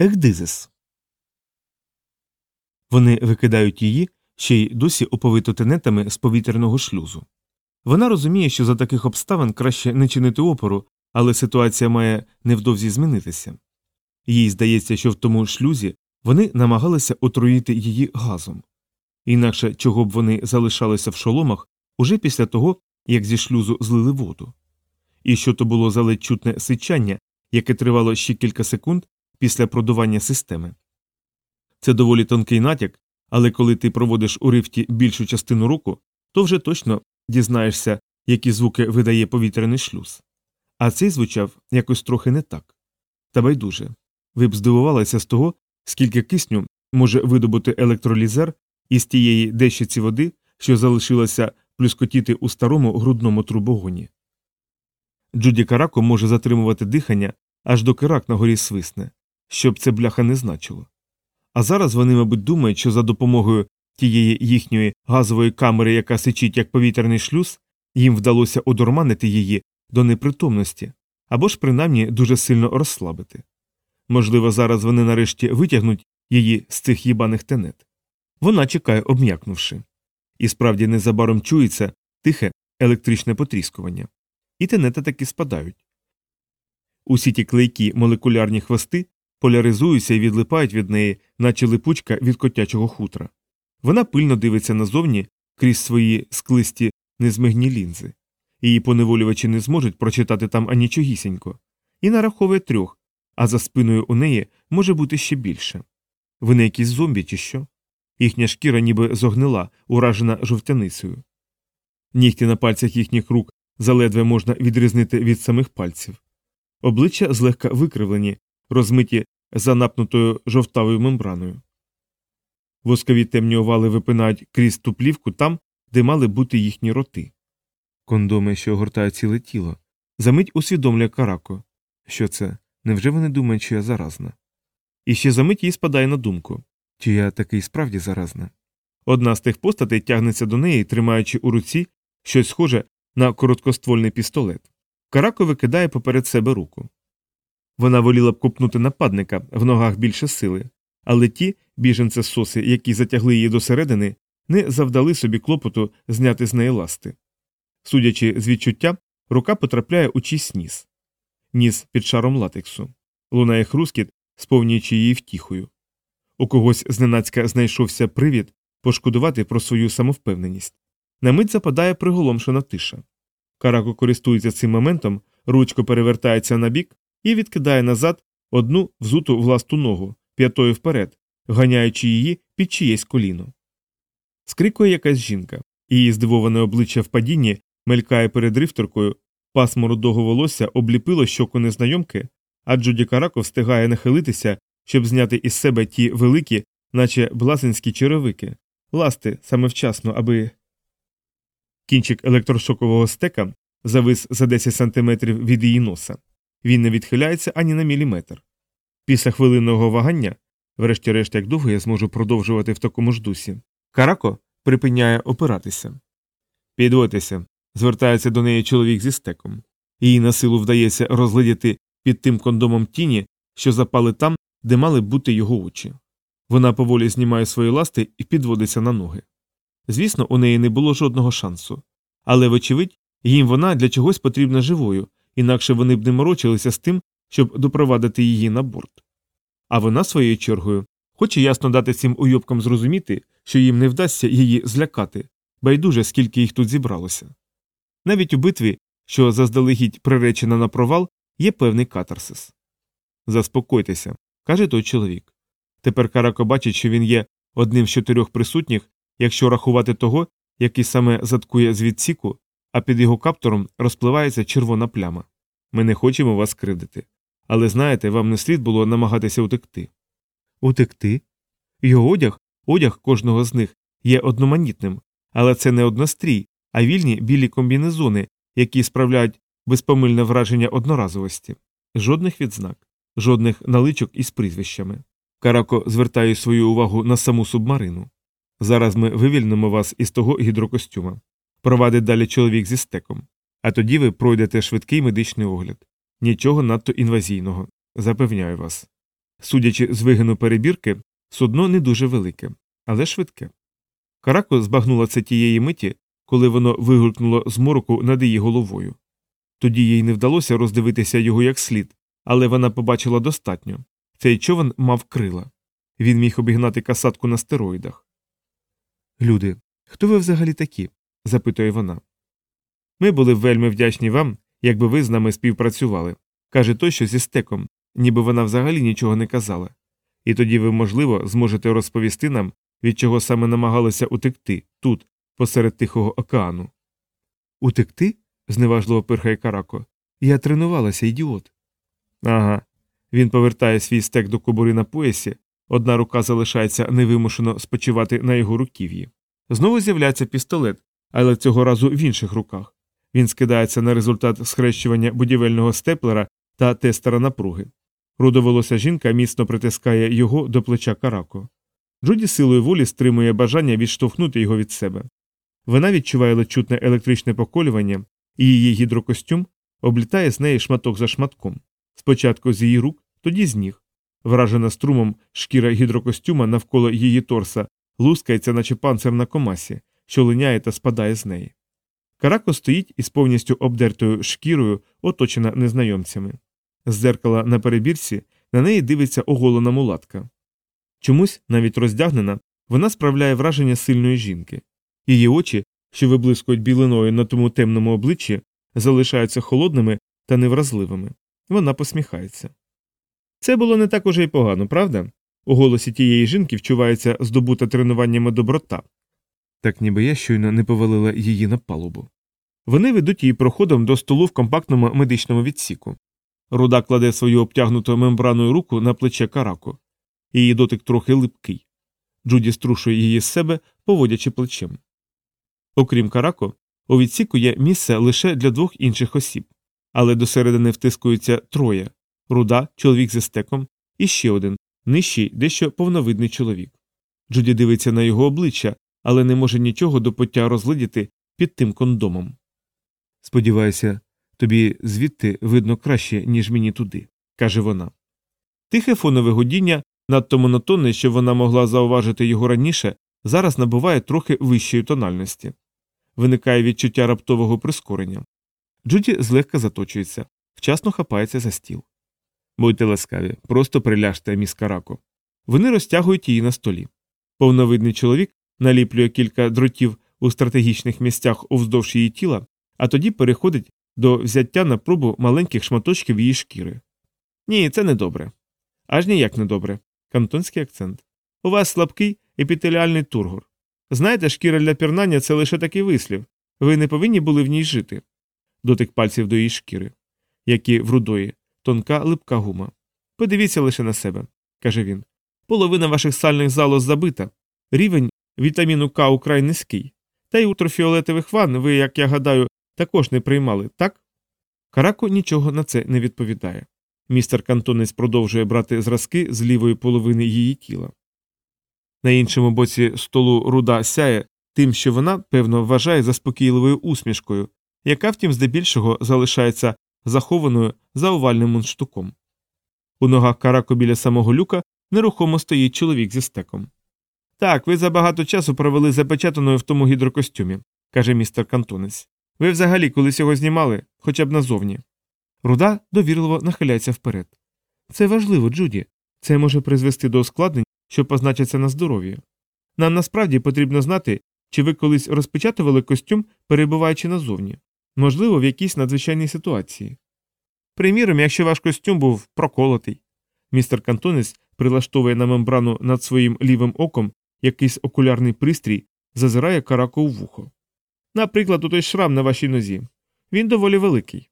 Егдизис. Вони викидають її ще й досі оповито тенетами з повітряного шлюзу. Вона розуміє, що за таких обставин краще не чинити опору, але ситуація має невдовзі змінитися. Їй здається, що в тому шлюзі вони намагалися отруїти її газом. Інакше чого б вони залишалися в шоломах уже після того, як зі шлюзу злили воду. І що то було за ледь чутне сичання, яке тривало ще кілька секунд після продування системи. Це доволі тонкий натяк, але коли ти проводиш у рифті більшу частину року, то вже точно дізнаєшся, які звуки видає повітряний шлюз. А цей звучав якось трохи не так. Та байдуже. Ви б здивувалися з того, скільки кисню може видобути електролізер із тієї дещиці води, що залишилася плюскотіти у старому грудному трубогоні. Джуді Карако може затримувати дихання, аж доки рак на горі свисне, щоб це бляха не значило. А зараз вони, мабуть, думають, що за допомогою тієї їхньої газової камери, яка сичить як повітряний шлюз, їм вдалося одурманити її до непритомності або ж принаймні дуже сильно розслабити. Можливо, зараз вони нарешті витягнуть її з цих їбаних тенет. Вона чекає, обм'якнувши. І справді незабаром чується тихе електричне потріскування. І тенета таки спадають. Усі ті клейкі молекулярні хвости поляризуються і відлипають від неї, наче липучка від котячого хутра. Вона пильно дивиться назовні крізь свої склисті незмигні лінзи. Її поневолювачі не зможуть прочитати там анічогісінько, і нараховує трьох, а за спиною у неї може бути ще більше. Вони якісь зомбі, чи що? Їхня шкіра ніби зогнила, уражена жовтяницею. Нігті на пальцях їхніх рук заледве можна відрізнити від самих пальців. Обличчя злегка викривлені, розмиті занапнутою жовтавою мембраною. Воскові темні овали випинають крізь ту плівку там, де мали бути їхні роти. Кондоми, що огортають ціле тіло. Замить усвідомлює Карако. Що це? Невже вони думають, що я заразна? І ще замить їй спадає на думку чи я такий справді заразна. Одна з тих постатей тягнеться до неї, тримаючи у руці щось схоже на короткоствольний пістолет. Карако викидає поперед себе руку. Вона воліла б купнути нападника в ногах більше сили, але ті біженце соси, які затягли її досередини, не завдали собі клопоту зняти з неї ласти. Судячи з відчуття, рука потрапляє у чийсь ніс. Ніс під шаром латексу. Лунає хрускіт, сповнюючи її втіхою. У когось зненацька знайшовся привід пошкодувати про свою самовпевненість. На мить западає приголомшена тиша. Карако користується цим моментом, ручко перевертається на бік і відкидає назад одну взуту власту ногу, п'ятою вперед, ганяючи її під чиєсь коліно. Скрикує якась жінка, її здивоване обличчя в падінні мелькає перед рифторкою, пасмо рудого волосся обліпило щоку незнайомки, а Джуді Карако встигає нахилитися, щоб зняти із себе ті великі, наче блазенські черевики, ласти саме вчасно, аби. Кінчик електрошокового стека завис за 10 сантиметрів від її носа. Він не відхиляється ані на міліметр. Після хвилинного вагання, врешті-решт, як довго я зможу продовжувати в такому ж дусі, Карако припиняє опиратися. Підводьтеся, звертається до неї чоловік зі стеком. Їй на силу вдається розглядіти під тим кондомом тіні, що запали там, де мали бути його очі. Вона поволі знімає свої ласти і підводиться на ноги. Звісно, у неї не було жодного шансу. Але, вочевидь, їм вона для чогось потрібна живою, інакше вони б не морочилися з тим, щоб допровадити її на борт. А вона, своєю чергою, хоче ясно дати цим уйобкам зрозуміти, що їм не вдасться її злякати, байдуже скільки їх тут зібралося. Навіть у битві, що заздалегідь приречена на провал, є певний катарсис. Заспокойтеся, каже той чоловік. Тепер Карако бачить, що він є одним з чотирьох присутніх, якщо рахувати того, який саме заткує з відсіку, а під його каптуром розпливається червона пляма. Ми не хочемо вас кривдити. Але знаєте, вам не слід було намагатися утекти. Утекти? Його одяг, одяг кожного з них, є одноманітним, але це не однострій, а вільні білі комбінезони, які справляють безпомильне враження одноразовості, жодних відзнак, жодних наличок із прізвищами. Карако звертає свою увагу на саму субмарину. Зараз ми вивільнимо вас із того гідрокостюма. Провадить далі чоловік зі стеком. А тоді ви пройдете швидкий медичний огляд. Нічого надто інвазійного, запевняю вас. судячи з вигину перебірки, судно не дуже велике, але швидке. Карако збагнула це тієї миті, коли воно вигулькнуло з мороку над її головою. Тоді їй не вдалося роздивитися його як слід, але вона побачила достатньо цей човен мав крила. Він міг обігнати касатку на стероїдах. Люди, хто ви взагалі такі? Запитує вона. Ми були вельми вдячні вам, якби ви з нами співпрацювали, каже той, що зі стеком, ніби вона взагалі нічого не казала. І тоді ви, можливо, зможете розповісти нам, від чого саме намагалися утекти тут, посеред Тихого океану. Утекти? зневажливо пирхає Карако. Я тренувалася, ідіот. Ага. Він повертає свій стек до кобури на поясі, одна рука залишається невимушено спочивати на його руків'ї. Знову з'являється пістолет, але цього разу в інших руках. Він скидається на результат схрещування будівельного степлера та тестера напруги. Рудоволоса жінка міцно притискає його до плеча Карако. Джуді силою волі стримує бажання відштовхнути його від себе. Вона відчуває лечутне електричне поколювання, і її гідрокостюм облітає з неї шматок за шматком. Спочатку з її рук, тоді з ніг. Вражена струмом шкіра гідрокостюма навколо її торса лускається, наче панцир на комасі, що линяє та спадає з неї. Карако стоїть із повністю обдертою шкірою, оточена незнайомцями. З дзеркала на перебірці на неї дивиться оголена мулатка. Чомусь, навіть роздягнена, вона справляє враження сильної жінки. Її очі, що виблискують білиною на тому темному обличчі, залишаються холодними та невразливими. Вона посміхається. Це було не так уже й погано, правда? У голосі тієї жінки вчувається здобута тренуваннями доброта. Так ніби я щойно не повалила її на палубу. Вони ведуть її проходом до столу в компактному медичному відсіку. Руда кладе свою обтягнуту мембраною руку на плече караку. Її дотик трохи липкий. Джуді струшує її з себе, поводячи плечем. Окрім карако, у відсіку є місце лише для двох інших осіб, але до середини втискуються троє руда, чоловік зі стеком, і ще один нижчий, дещо повновидний чоловік. Джуді дивиться на його обличчя, але не може нічого до пуття розглядіти під тим кондомом. Сподіваюся, тобі звідти видно краще, ніж мені туди, каже вона. Тихе фонове гудіння, надто монотонне, що вона могла зауважити його раніше, зараз набуває трохи вищої тональності. Виникає відчуття раптового прискорення. Джуді злегка заточується, вчасно хапається за стіл. Будьте ласкаві, просто приляжте, міс Карако. Вони розтягують її на столі. Повновидний чоловік наліплює кілька дротів у стратегічних місцях уздовж її тіла, а тоді переходить до взяття на пробу маленьких шматочків її шкіри. Ні, це не добре. Аж ніяк не добре. Кантонський акцент. У вас слабкий епітеліальний тургор. Знаєте, шкіра для пірнання це лише такий вислів. Ви не повинні були в ній жити. Дотик пальців до її шкіри, як і в рудої, тонка липка гума. Подивіться лише на себе, каже він. Половина ваших сальних залоз забита. Рівень вітаміну К украй низький. Та й ультрафіолетових ванн ви, як я гадаю, також не приймали, так? Карако нічого на це не відповідає. Містер Кантонець продовжує брати зразки з лівої половини її тіла. На іншому боці столу руда сяє тим, що вона, певно, вважає заспокійливою усмішкою, яка, втім, здебільшого залишається захованою за овальним мундштуком. У ногах карако біля самого люка нерухомо стоїть чоловік зі стеком. Так, ви забагато часу провели запечатаною в тому гідрокостюмі, каже містер Кантонець. Ви взагалі колись його знімали, хоча б назовні. Руда довірливо нахиляється вперед. Це важливо, Джуді. Це може призвести до ускладнень, що позначаться на здоров'ї. Нам насправді потрібно знати, чи ви колись розпечатували костюм, перебуваючи назовні, можливо, в якійсь надзвичайній ситуації. Приміром, якщо ваш костюм був проколотий. Містер Кантонець прилаштовує на мембрану над своїм лівим оком якийсь окулярний пристрій, зазирає карако у вухо. Наприклад, у той шрам на вашій нозі. Він доволі великий.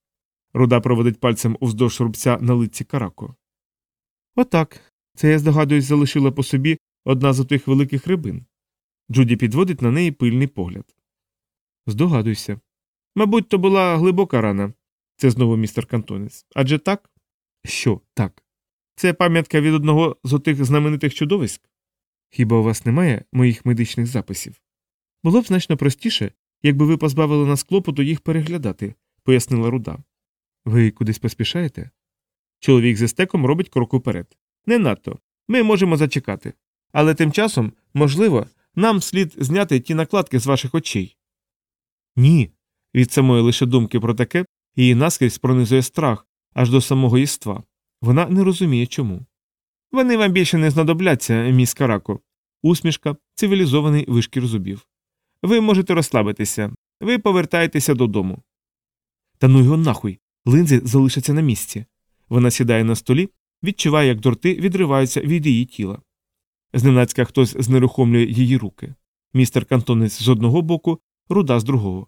Руда проводить пальцем уздовж рубця на лиці карако. Отак. Це, я здогадуюсь, залишила по собі одна з тих великих рибин. Джуді підводить на неї пильний погляд. Здогадуйся. Мабуть, то була глибока рана. Це знову містер Кантонець. Адже так? Що так? Це пам'ятка від одного з отих знаменитих чудовиськ? Хіба у вас немає моїх медичних записів? Було б значно простіше, якби ви позбавили нас клопоту їх переглядати, пояснила руда. Ви кудись поспішаєте? Чоловік зі стеком робить крок уперед. Не надто. Ми можемо зачекати. Але тим часом, можливо, нам слід зняти ті накладки з ваших очей. Ні. Від самої лише думки про таке її наскрізь пронизує страх аж до самого єства. Вона не розуміє чому. Вони вам більше не знадобляться, міс Карако. Усмішка, цивілізований вишкір зубів. Ви можете розслабитися, ви повертаєтеся додому. Та ну його нахуй. Линзи залишаться на місці. Вона сідає на столі, відчуває, як дорти відриваються від її тіла. Зненацька хтось знерухомлює її руки. Містер кантонець з одного боку, руда з другого.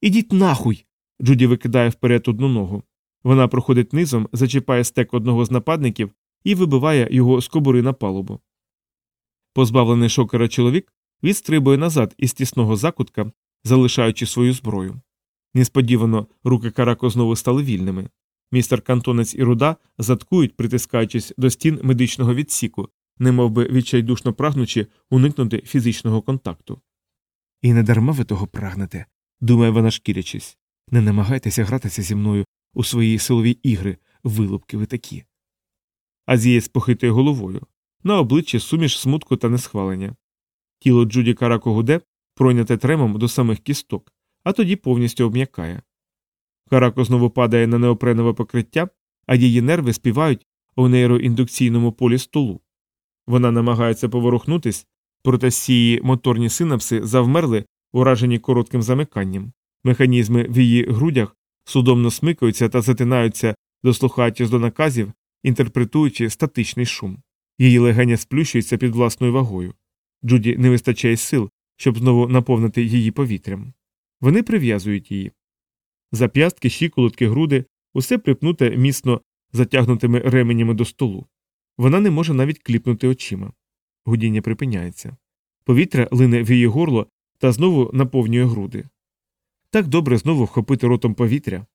Ідіть нахуй. Джуді викидає вперед одну ногу. Вона проходить низом, зачіпає стек одного з нападників і вибиває його з кобури на палубу. Позбавлений шокера чоловік відстрибує назад із тісного закутка, залишаючи свою зброю. Несподівано руки Карако знову стали вільними. Містер Кантонець і руда заткують, притискаючись до стін медичного відсіку, немовби відчайдушно прагнучи уникнути фізичного контакту. І не дарма ви того прагнете, думає вона шкірячись. Не намагайтеся гратися зі мною у свої силові ігри, вилупки ви такі. Азієць похитує головою. На обличчі суміш смутку та несхвалення. Тіло Джуді Карако гуде, пройняте тремом до самих кісток, а тоді повністю обм'якає. Карако знову падає на неопренове покриття, а її нерви співають у нейроіндукційному полі столу. Вона намагається поворухнутись, проте сії моторні синапси завмерли, уражені коротким замиканням. Механізми в її грудях судомно смикаються та затинаються, дослухаючись до наказів, інтерпретуючи статичний шум. Її легеня сплющується під власною вагою. Джуді не вистачає сил, щоб знову наповнити її повітрям. Вони прив'язують її. Зап'ястки, щиколотки, груди, усе припнуте міцно затягнутими ременями до столу. Вона не може навіть кліпнути очима. Гудіння припиняється. Повітря лине в її горло та знову наповнює груди. Так добре знову вхопити ротом повітря.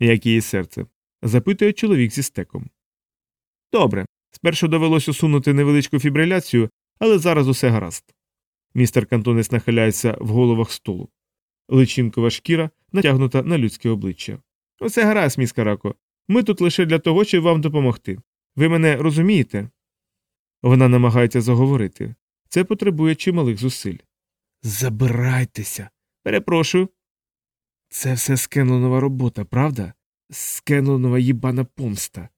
Як її серце? Запитує чоловік зі стеком. Добре. Спершу довелося усунути невеличку фібриляцію, але зараз усе гаразд. Містер Кантонес нахиляється в головах столу. Личинкова шкіра натягнута на людське обличчя. Усе гаразд, міс Карако. Ми тут лише для того, щоб вам допомогти. Ви мене розумієте? Вона намагається заговорити. Це потребує чималих зусиль. Забирайтеся. Перепрошую. Це все скенлонова робота, правда? Скенлонова їбана помста.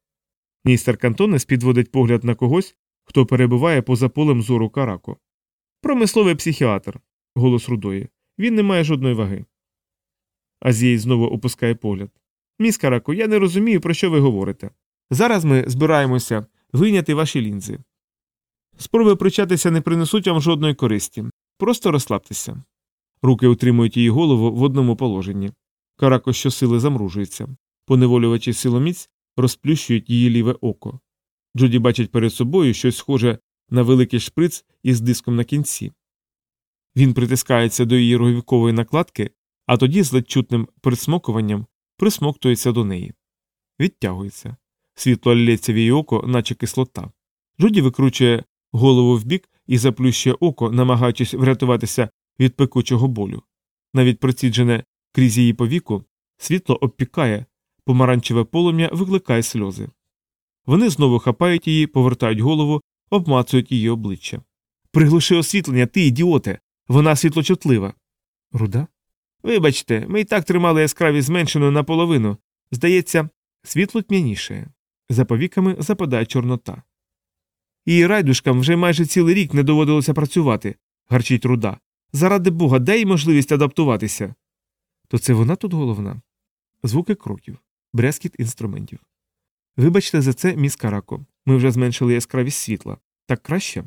Містер Кантонес підводить погляд на когось, хто перебуває поза полем зору Карако. Промисловий психіатр, голос рудої. Він не має жодної ваги. Азій знову опускає погляд. Міс Карако, я не розумію, про що ви говорите. Зараз ми збираємося вийняти ваші лінзи. Спроби причатися не принесуть вам жодної користі. Просто розслабтеся. Руки утримують її голову в одному положенні. Карако щосили замружується. Поневолювачі силоміць розплющують її ліве око. Джуді бачить перед собою щось схоже на великий шприц із диском на кінці. Він притискається до її роговікової накладки, а тоді з ледь присмокуванням присмоктується до неї. Відтягується. Світло лється в її око, наче кислота. Джуді викручує голову вбік і заплющує око, намагаючись врятуватися від пекучого болю. Навіть проціджене крізь її повіку, світло обпікає, помаранчеве полум'я викликає сльози. Вони знову хапають її, повертають голову, обмацують її обличчя. Приглуши освітлення, ти, ідіоте, вона світлочутлива. Руда? Вибачте, ми і так тримали яскравість зменшеною наполовину. Здається, світло тьмяніше. За повіками западає чорнота. Її райдушкам вже майже цілий рік не доводилося працювати, гарчить руда. Заради бога, дай їй можливість адаптуватися. То це вона тут головна? Звуки кроків, брязкіт інструментів. Вибачте за це, міс Карако. Ми вже зменшили яскравість світла. Так краще?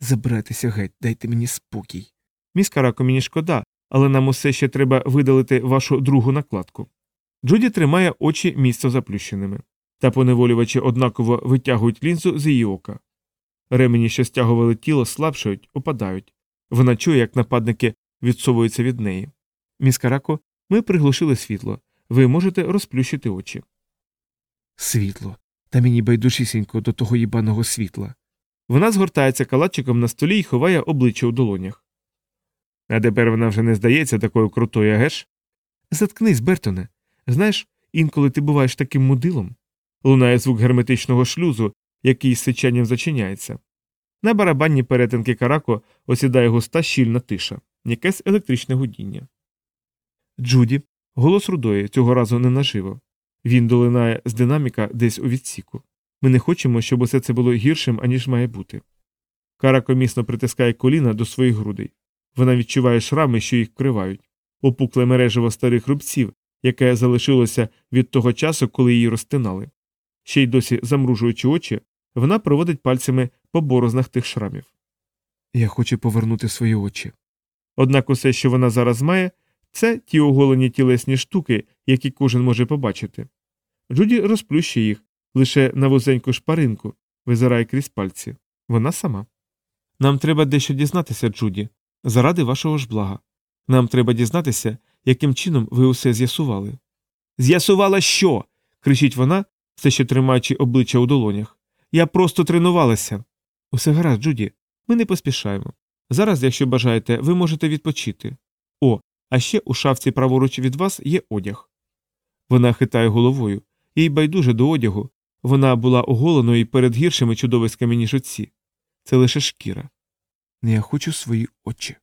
Забирайтеся геть, дайте мені спокій. Міс Карако, мені шкода, але нам усе ще треба видалити вашу другу накладку. Джуді тримає очі місцо заплющеними, та поневолювачі однаково витягують лінзу з її ока. Ремені, що стягували тіло, слабшають, опадають. Вона чує, як нападники відсовуються від неї. Міс Карако, ми приглушили світло. Ви можете розплющити очі. Світло. Та мені байдужісінько до того їбаного світла. Вона згортається калачиком на столі і ховає обличчя у долонях. А тепер вона вже не здається такою крутою, геш? Заткнись, Бертоне. Знаєш, інколи ти буваєш таким мудилом. Лунає звук герметичного шлюзу, який з сичанням зачиняється. На барабанні перетинки карако осідає густа щільна тиша, якесь електричне гудіння. Джуді, голос рудої, цього разу не наживо. Він долинає з динаміка десь у відсіку. Ми не хочемо, щоб усе це було гіршим, аніж має бути. Карако міцно притискає коліна до своїх грудей. Вона відчуває шрами, що їх вкривають, опукле мережево старих рубців, яке залишилося від того часу, коли її розтинали. Ще й досі замружуючи очі, вона проводить пальцями по борознах тих шрамів. Я хочу повернути свої очі. Однак усе, що вона зараз має, це ті оголені тілесні штуки, які кожен може побачити. Джуді розплющує їх лише на вузеньку шпаринку, визирає крізь пальці. Вона сама. Нам треба дещо дізнатися, Джуді, заради вашого ж блага. Нам треба дізнатися, яким чином ви усе з'ясували. З'ясувала що? кричить вона, все ще тримаючи обличчя у долонях. Я просто тренувалася. Усе гаразд, Джуді, ми не поспішаємо. Зараз, якщо бажаєте, ви можете відпочити. О, а ще у шафці праворуч від вас є одяг. Вона хитає головою, їй байдуже до одягу. Вона була оголеною перед гіршими чудовиськами, ніж оці. Це лише шкіра. Не я хочу свої очі.